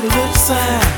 the riverside.